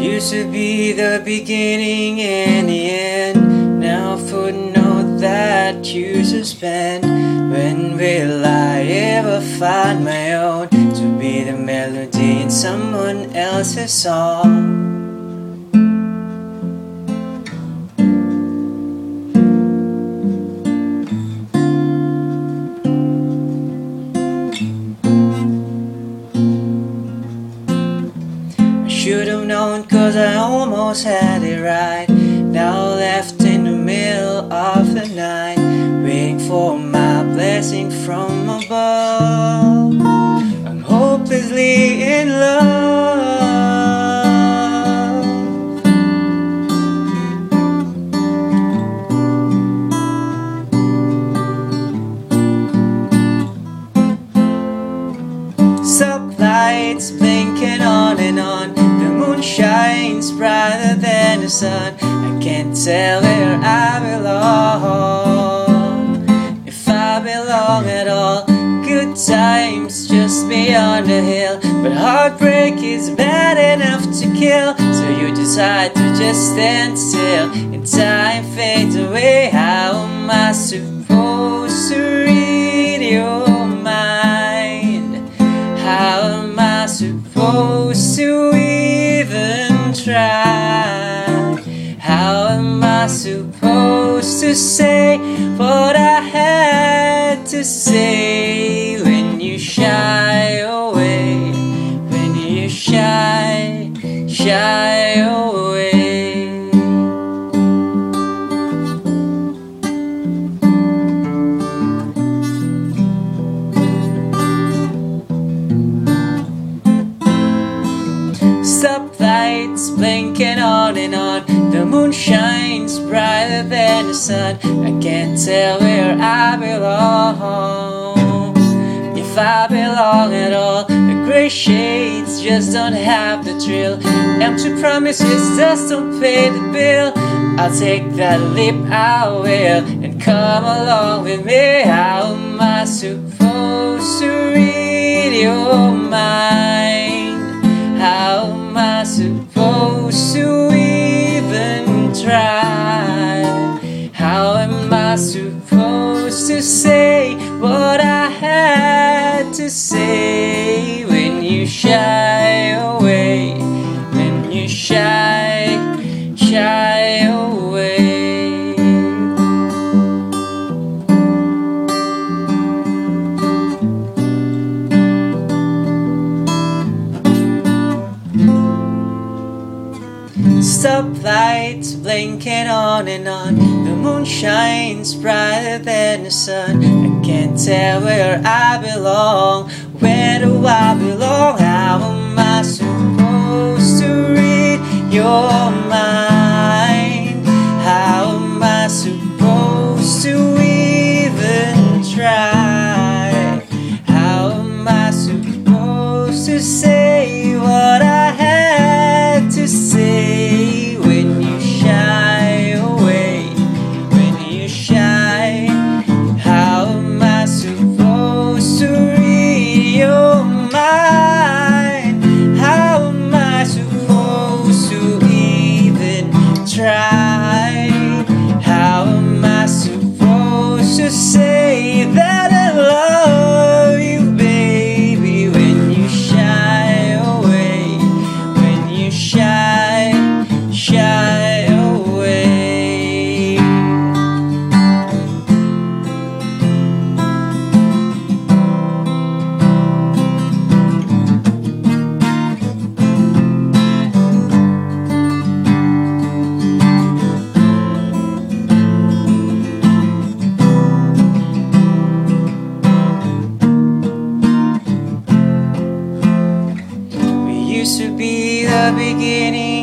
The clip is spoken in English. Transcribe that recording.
used to be the beginning and the end. Now footnote that you suspend. When will I ever find my own to be the melody in someone else's song? Cause I almost had it right. Now left in the middle of the night Waiting for my blessing from above. I'm hopelessly in love sun. I can't tell where I belong. If I belong at all Good times just beyond the hill. But heartbreak is bad enough to kill So you decide to just stand still. And time fades away. How am I supposed to read your mind? How am I supposed supposed to say what I had to say when you shy away? When you shy, shy away. Stoplights blinking on and on. Than the sun. I can't tell where I belong. If I belong at all, the gray shades just don't have the thrill. Empty promises just don't pay the bill. I'll take that leap, I will, and come along with me. How am I supposed to read your mind? To say what I had to say Stoplights blinking on and on. The moon shines brighter than the sun. I can't tell where I belong. Where do I belong? Try? Beginning